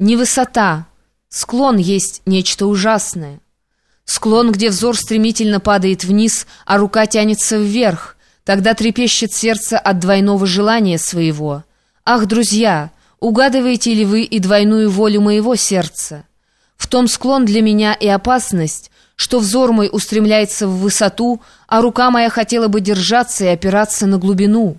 Не высота, склон есть нечто ужасное. Склон, где взор стремительно падает вниз, а рука тянется вверх, тогда трепещет сердце от двойного желания своего. Ах, друзья, угадываете ли вы и двойную волю моего сердца? В том склон для меня и опасность, что взор мой устремляется в высоту, а рука моя хотела бы держаться и опираться на глубину.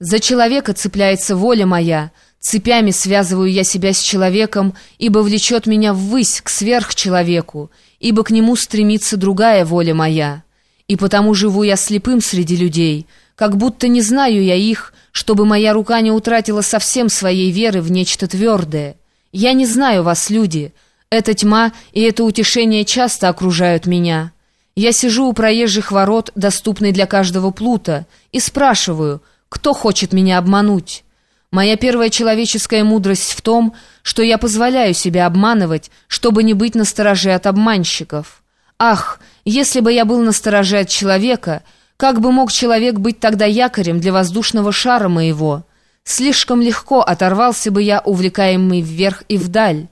За человека цепляется воля моя, цепями связываю я себя с человеком, ибо влечет меня ввысь, к сверхчеловеку, ибо к нему стремится другая воля моя. И потому живу я слепым среди людей, как будто не знаю я их, чтобы моя рука не утратила совсем своей веры в нечто твердое. Я не знаю вас, люди, — эта тьма и это утешение часто окружают меня. Я сижу у проезжих ворот, доступной для каждого плута, и спрашиваю, кто хочет меня обмануть. Моя первая человеческая мудрость в том, что я позволяю себя обманывать, чтобы не быть настороже от обманщиков. Ах, если бы я был настороже от человека, как бы мог человек быть тогда якорем для воздушного шара моего? Слишком легко оторвался бы я, увлекаемый вверх и вдаль.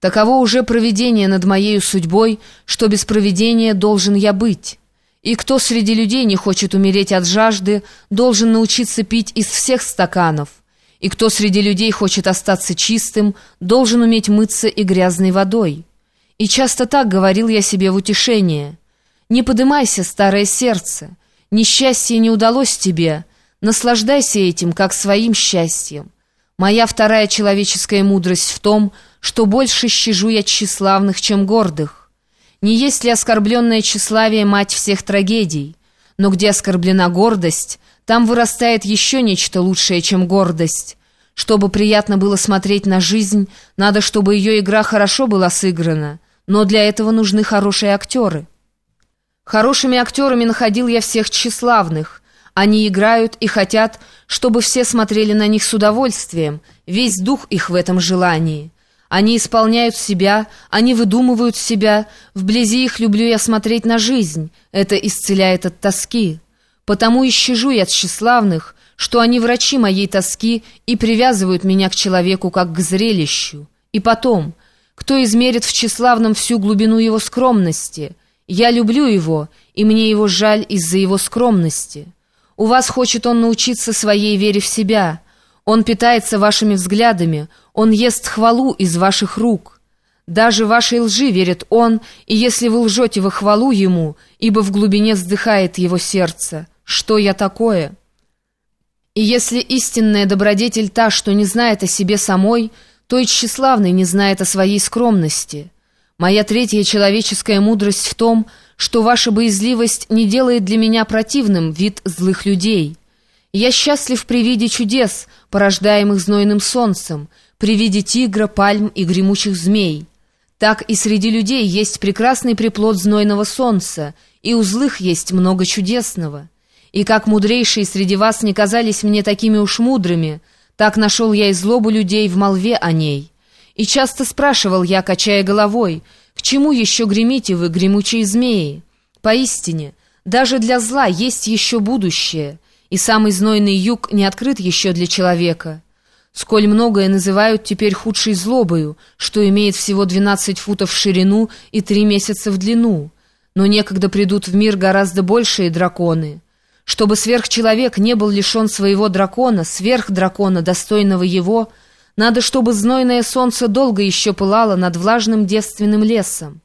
Таково уже провидение над моей судьбой, что без провидения должен я быть. И кто среди людей не хочет умереть от жажды, должен научиться пить из всех стаканов. И кто среди людей хочет остаться чистым, должен уметь мыться и грязной водой. И часто так говорил я себе в утешение. Не подымайся, старое сердце, несчастье не удалось тебе, наслаждайся этим, как своим счастьем. Моя вторая человеческая мудрость в том, что больше щажу я тщеславных, чем гордых. Не есть ли оскорбленное тщеславие мать всех трагедий? Но где оскорблена гордость, там вырастает еще нечто лучшее, чем гордость. Чтобы приятно было смотреть на жизнь, надо, чтобы ее игра хорошо была сыграна, но для этого нужны хорошие актеры. Хорошими актерами находил я всех тщеславных. Они играют и хотят, чтобы все смотрели на них с удовольствием, весь дух их в этом желании. Они исполняют себя, они выдумывают себя. Вблизи их люблю я смотреть на жизнь. Это исцеляет от тоски. Потому и щажу я тщеславных, что они врачи моей тоски и привязывают меня к человеку как к зрелищу. И потом, кто измерит в тщеславном всю глубину его скромности? Я люблю его, и мне его жаль из-за его скромности. У вас хочет он научиться своей вере в себя — он питается вашими взглядами, он ест хвалу из ваших рук. Даже вашей лжи верит он, и если вы лжете во хвалу ему, ибо в глубине вздыхает его сердце. Что я такое? И если истинная добродетель та, что не знает о себе самой, то и тщеславный не знает о своей скромности. Моя третья человеческая мудрость в том, что ваша боязливость не делает для меня противным вид злых людей». Я счастлив при виде чудес, порождаемых знойным солнцем, при виде тигра, пальм и гремучих змей. Так и среди людей есть прекрасный приплод знойного солнца, и у злых есть много чудесного. И как мудрейшие среди вас не казались мне такими уж мудрыми, так нашел я и злобу людей в молве о ней. И часто спрашивал я, качая головой, к чему еще гремите вы, гремучие змеи? Поистине, даже для зла есть еще будущее — и самый знойный юг не открыт еще для человека. Сколь многое называют теперь худшей злобою, что имеет всего 12 футов в ширину и 3 месяца в длину. Но некогда придут в мир гораздо большие драконы. Чтобы сверхчеловек не был лишен своего дракона, сверхдракона, достойного его, надо, чтобы знойное солнце долго еще пылало над влажным девственным лесом.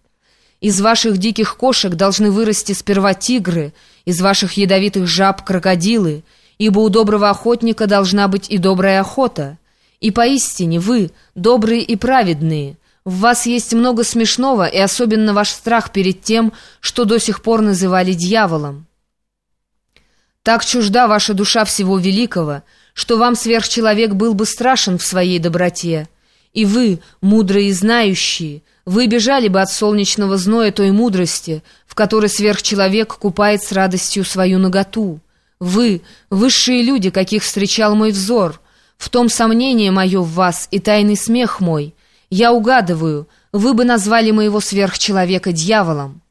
Из ваших диких кошек должны вырасти сперва тигры, из ваших ядовитых жаб крокодилы, ибо у доброго охотника должна быть и добрая охота. И поистине вы, добрые и праведные, в вас есть много смешного и особенно ваш страх перед тем, что до сих пор называли дьяволом. Так чужда ваша душа всего великого, что вам сверхчеловек был бы страшен в своей доброте. И вы, мудрые и знающие, вы бежали бы от солнечного зноя той мудрости, в которой сверхчеловек купает с радостью свою наготу. Вы, высшие люди, каких встречал мой взор, в том сомнение мое в вас и тайный смех мой. Я угадываю, вы бы назвали моего сверхчеловека дьяволом.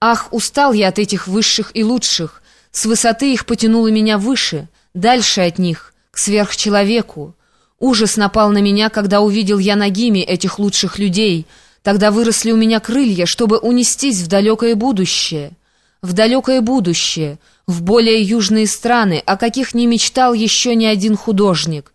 Ах, устал я от этих высших и лучших, с высоты их потянуло меня выше, дальше от них, к сверхчеловеку. Ужас напал на меня, когда увидел я ногими этих лучших людей. Тогда выросли у меня крылья, чтобы унестись в далекое будущее. В далекое будущее, в более южные страны, о каких не мечтал еще ни один художник.